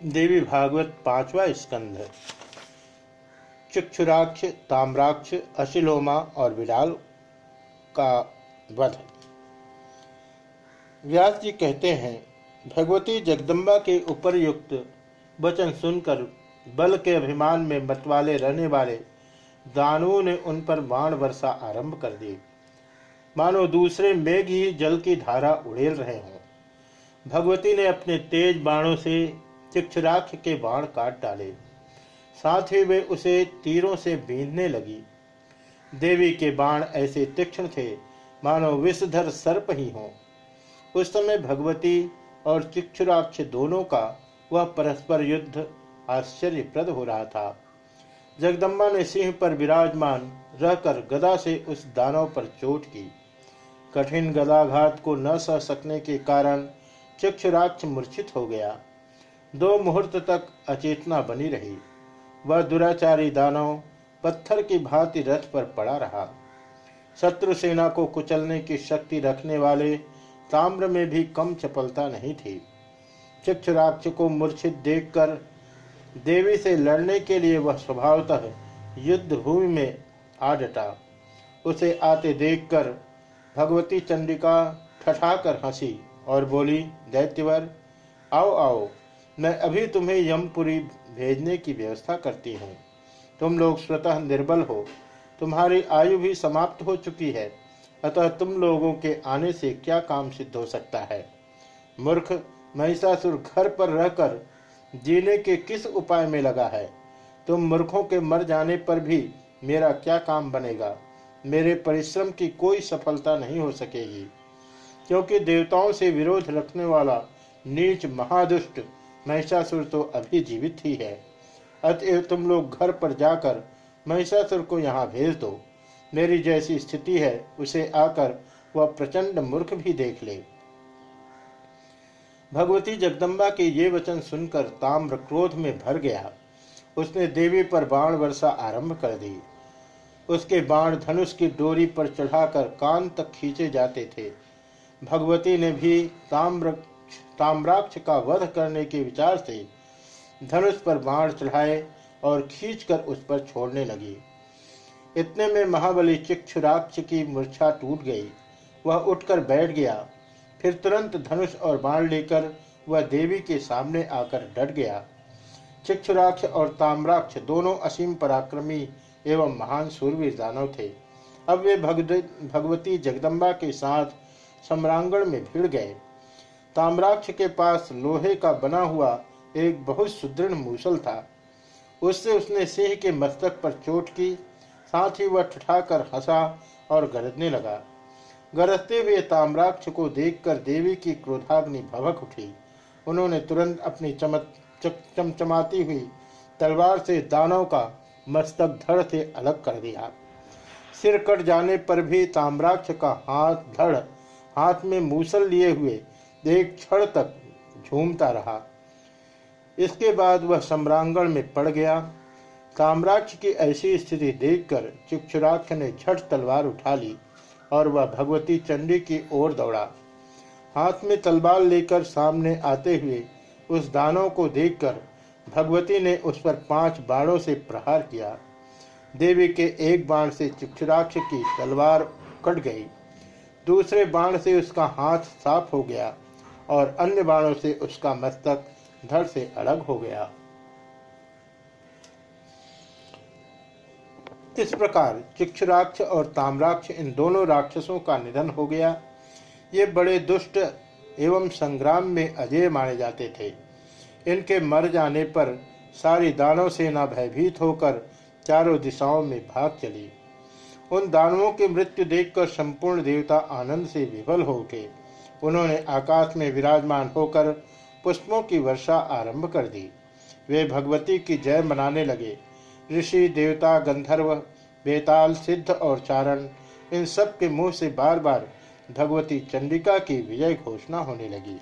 देवी भागवत पांचवा स्कंध चक्षुराक्ष, ताम्राक्ष, अशिलोमा और विडाल का वध व्यास जी कहते हैं, भगवती जगदम्बा के उपरयुक्त वचन सुनकर बल के अभिमान में मतवाले रहने वाले दानुओं ने उन पर बाण वर्षा आरंभ कर दी। मानो दूसरे मेघ ही जल की धारा उड़ेल रहे हों। भगवती ने अपने तेज बाणों से चिक्षराक्ष के बाण काट डाले। साथ ही वे उसे तीरों से बींधने लगी। देवी के बाण ऐसे तीक्ष्ण थे, मानो विषधर सर्प ही हो। उस समय भगवती और चिक्षुराक्ष दोनों का वह परस्पर युद्ध आश्चर्यप्रद हो रहा था। जगदम्बा ने सिंह पर विराजमान रहकर गदा से उस दानव पर चोट की। कठिन गदाघात को न सह सकने के कारण चक्षुराक्ष मूर्छित हो गया। दो मुहूर्त तक अचेतना बनी रही। वह दुराचारी दानव पत्थर की भांति रथ पर पड़ा रहा। शत्रु सेना को कुचलने की शक्ति रखने वाले ताम्र में भी कम चपलता नहीं थी। चिक्षराक्ष को मूर्छित देखकर देवी से लड़ने के लिए वह स्वभावतः युद्ध भूमि में आ डटा। उसे आते देखकर भगवती चंडिका ठठाकर हँसी और बोली, दैत्यवर, आओ आओ। मैं अभी तुम्हें यमपुरी भेजने की व्यवस्था करती हूँ। तुम लोग स्वतः निर्बल हो। तुम्हारी आयु भी समाप्त हो चुकी है। अतः तुम लोगों के आने से क्या काम सिद्ध हो सकता है? मूर्ख, महिषासुर घर पर रहकर जीने के किस उपाय में लगा है? तुम मूर्खों के मर जाने पर भी मेरा क्या काम बनेगा? मेरे परिश्रम की कोई सफलता नहीं हो सकेगी। क्योंकि देवताओं से विरोध रखने वाला नीच महादुष्ट महिषासुर तो अभी जीवित ही है। अतएव तुम लोग घर पर जाकर महिषासुर को यहाँ भेज दो। मेरी जैसी स्थिति है, उसे आकर वह प्रचंड मूर्ख भी देख ले। भगवती जगदम्बा के ये वचन सुनकर ताम्र क्रोध में भर गया। उसने देवी पर बाण वर्षा आरंभ कर दी। उसके बाण धनुष की डोरी पर चढ़ाकर कान तक खींचे जाते थे। भगवती ने भी ताम्र ताम्राक्ष का वध करने के विचार से धनुष पर बाण चढ़ाए और खींचकर उस पर छोड़ने लगी। इतने में महाबली चिक्षुराक्ष की मूर्छा टूट गई। वह उठकर बैठ गया। फिर तुरंत धनुष और बाण लेकर वह देवी के सामने आकर डट गया। चिक्षुराक्ष और ताम्राक्ष दोनों असीम पराक्रमी एवं महान सूरवीर दानव थे। अब वे भगवती जगदम्बा के साथ सम्रांगण में भिड़ गए। ताम्राक्ष के पास लोहे का बना हुआ एक बहुत सुदृढ़ मूसल था। उससे उसने सिंह के मस्तक पर चोट की, साथ ही वह ठठाकर हंसा और गरजने लगा। गरजते हुए ताम्राक्ष को देखकर देवी की क्रोधाग्नि भवक उठी। उन्होंने तुरंत अपनी चमक चमचमाती हुई तलवार से दानों का मस्तक धड़ से अलग कर दिया। सिर कट जाने पर भी ताम्राक्ष का हाथ धड़, हाथ में मूसल लिए हुए एक क्षण तक झूमता रहा। इसके बाद वह सम्रांगण में पड़ गया। कामराक्ष की ऐसी स्थिति देखकर चिक्षुराक्ष ने झट तलवार उठा ली और वह भगवती चंडी की ओर दौड़ा। हाथ में तलवार लेकर सामने आते हुए उस दानव को देखकर भगवती ने उस पर पाँच बाणों से प्रहार किया। देवी के एक बाण से चिक्षुराक्ष की तलवार कट गई। दूसरे बाण से उसका हाथ साफ़ हो गया। और अन्य बाणों से उसका मस्तक धड़ से अलग हो गया। इस प्रकार चिक्षुराक्ष और ताम्राक्ष इन दोनों राक्षसों का निधन हो गया। ये बड़े दुष्ट एवं संग्राम में अजय माने जाते थे। इनके मर जाने पर सारी दानव सेना भयभीत होकर चारों दिशाओं में भाग चली। उन दानवों की मृत्यु देखकर संपूर्ण देवता आनंद से विफल हो उठे। उन्होंने आकाश में विराजमान होकर पुष्पों की वर्षा आरंभ कर दी। वे भगवती की जय मनाने लगे। ऋषि, देवता, गंधर्व, बेताल, सिद्ध और चारण, इन सब के मुँह से बार बार भगवती चंडिका की विजय घोषणा होने लगी।